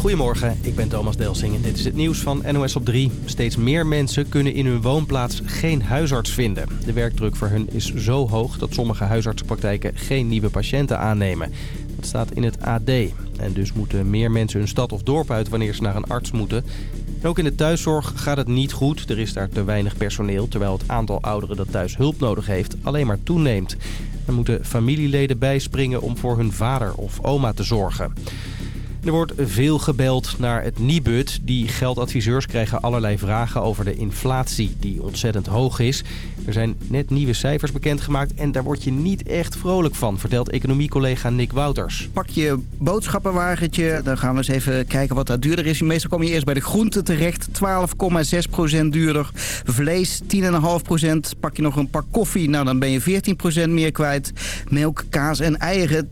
Goedemorgen, ik ben Thomas Delsing en dit is het nieuws van NOS op 3. Steeds meer mensen kunnen in hun woonplaats geen huisarts vinden. De werkdruk voor hun is zo hoog dat sommige huisartsenpraktijken geen nieuwe patiënten aannemen. Dat staat in het AD. En dus moeten meer mensen hun stad of dorp uit wanneer ze naar een arts moeten. En ook in de thuiszorg gaat het niet goed. Er is daar te weinig personeel, terwijl het aantal ouderen dat thuis hulp nodig heeft alleen maar toeneemt. Er moeten familieleden bijspringen om voor hun vader of oma te zorgen. Er wordt veel gebeld naar het Nibud. Die geldadviseurs krijgen allerlei vragen over de inflatie die ontzettend hoog is. Er zijn net nieuwe cijfers bekendgemaakt en daar word je niet echt vrolijk van, vertelt economiecollega Nick Wouters. Pak je boodschappenwagentje, dan gaan we eens even kijken wat daar duurder is. Meestal kom je eerst bij de groenten terecht, 12,6% duurder. Vlees 10,5%. Pak je nog een pak koffie, nou dan ben je 14% meer kwijt. Melk, kaas en eieren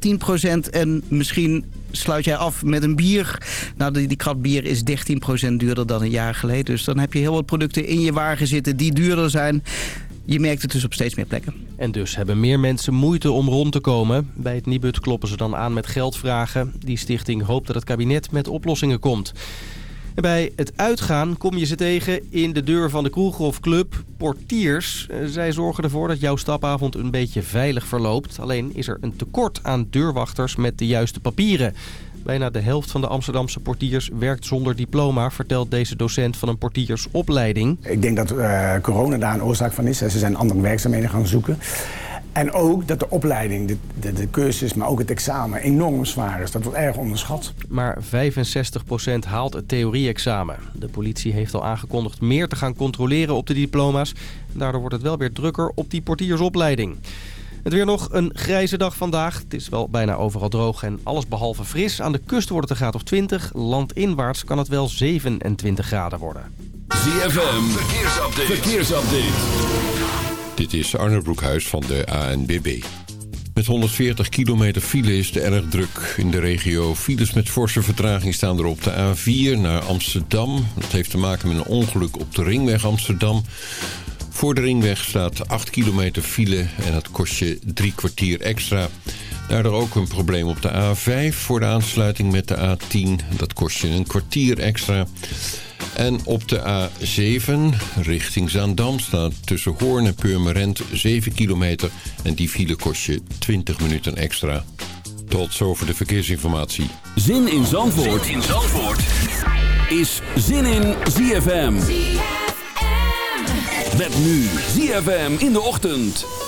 10% en misschien sluit jij af met een bier. Nou, die, die krat bier is 13% duurder dan een jaar geleden. Dus dan heb je heel wat producten in je wagen zitten die duurder zijn. Je merkt het dus op steeds meer plekken. En dus hebben meer mensen moeite om rond te komen. Bij het Nibud kloppen ze dan aan met geldvragen. Die stichting hoopt dat het kabinet met oplossingen komt. Bij het uitgaan kom je ze tegen in de deur van de kroeg of club. Portiers, eh, zij zorgen ervoor dat jouw stapavond een beetje veilig verloopt. Alleen is er een tekort aan deurwachters met de juiste papieren. Bijna de helft van de Amsterdamse portiers werkt zonder diploma... vertelt deze docent van een portiersopleiding. Ik denk dat uh, corona daar een oorzaak van is. Ze zijn andere werkzaamheden gaan zoeken. En ook dat de opleiding, de, de, de, cursus, maar ook het examen enorm zwaar is. Dat wordt erg onderschat. Maar 65% haalt het theorie-examen. De politie heeft al aangekondigd meer te gaan controleren op de diploma's. Daardoor wordt het wel weer drukker op die portiersopleiding. Het weer nog een grijze dag vandaag. Het is wel bijna overal droog en alles behalve fris. Aan de kust wordt het een graad of 20. Landinwaarts kan het wel 27 graden worden. ZFM, verkeersupdate. verkeersupdate. Dit is Arne Broekhuis van de ANBB. Met 140 kilometer file is de erg druk in de regio. Files met forse vertraging staan er op de A4 naar Amsterdam. Dat heeft te maken met een ongeluk op de ringweg Amsterdam. Voor de ringweg staat 8 kilometer file en dat kost je drie kwartier extra. Daardoor ook een probleem op de A5 voor de aansluiting met de A10. Dat kost je een kwartier extra. En op de A7 richting Zaandam staat tussen Hoorn en Purmerend 7 kilometer. En die file kost je 20 minuten extra. Tot zover de verkeersinformatie. Zin in Zandvoort, zin in Zandvoort. is Zin in ZFM. ZFM. Met nu ZFM in de ochtend.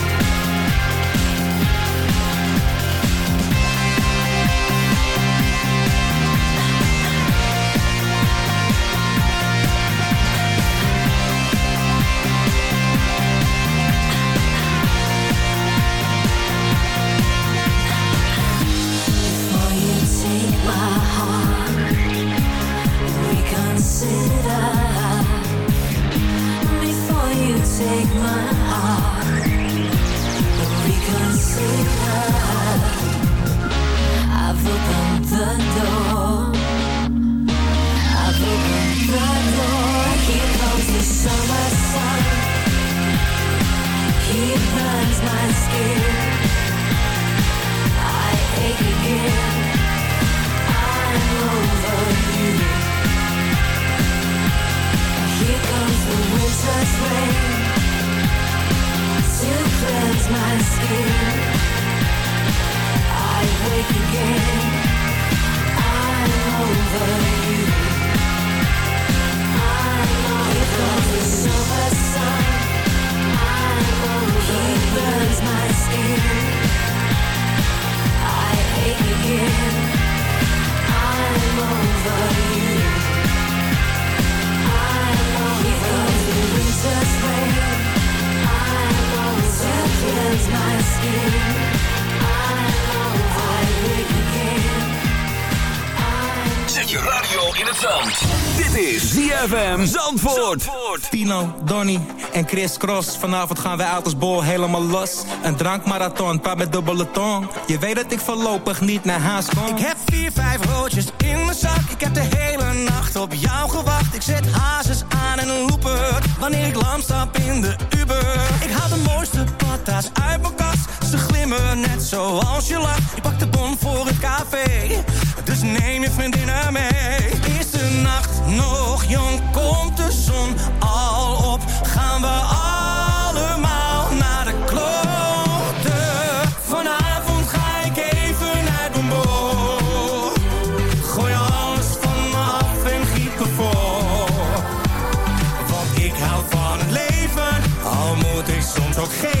radio in het Zandvoort. Tino, Donny en Chris Cross. Vanavond gaan wij uit als bol helemaal los. Een drankmarathon, paar met dubbele tong. Je weet dat ik voorlopig niet naar huis kom. Ik heb vier, vijf roodjes in mijn zak. Ik heb de hele nacht op jou gewacht. Ik zet hazes aan en een looper. Wanneer ik lam stap in de Uber. Ik haal de mooiste patas uit mijn kast. Ze glimmen net zoals je lacht. Ik pak de bon voor het café. Dus neem je vriendinnen mee. De nacht nog jong? Komt de zon al op? Gaan we allemaal ik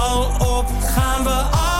al op? Gaan we allemaal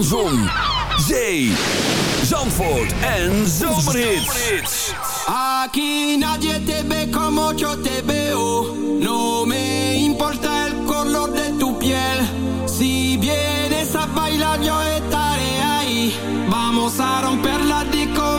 van Zon, Zee, Zandvoort en Zomerhits. Aquí nadie te ve como yo te veo. No me importa el color de tu piel. Si vienes a bailar, yo estaré ahí. Vamos a romper la disco,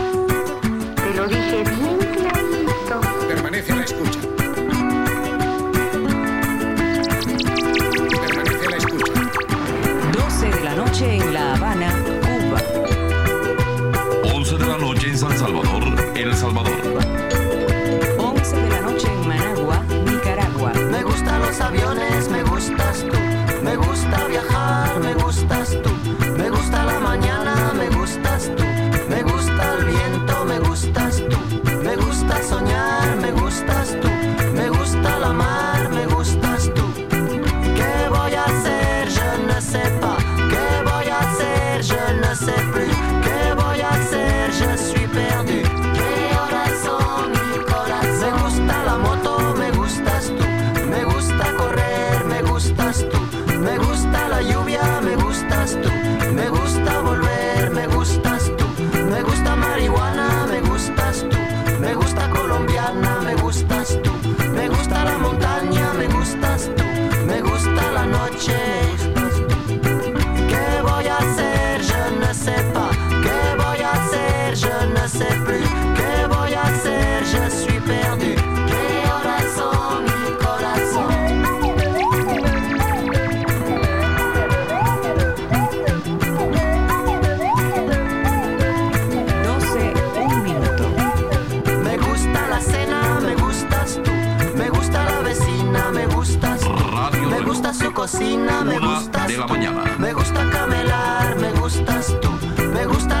me gusta camelar, me gustas tú, me gusta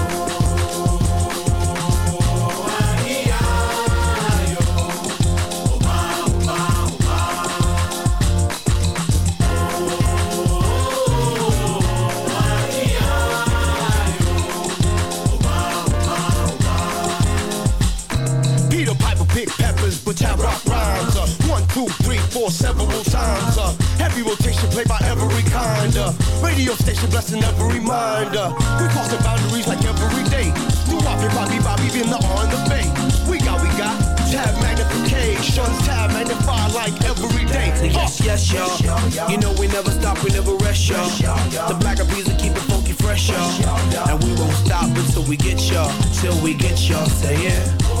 multiple times. Uh, heavy rotation played by every kind. Uh, radio station blessing every mind. Uh, we the boundaries like every day. New Bobby, Bobby, Bobby, been the on the bay. We got, we got. Tab magnification, tab magnify like every day. Uh. Yes, yes, y'all. You know we never stop, we never rest, y'all. The black of music keep it funky fresh, y'all. And we won't stop until we get y'all, till we get y'all. Say it. Yeah.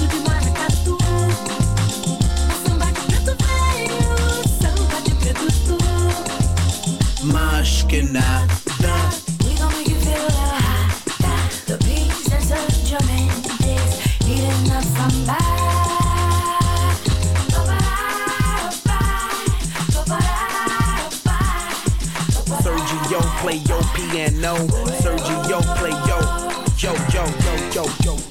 piano. Sergio play yo. Yo, yo, yo, yo, yo,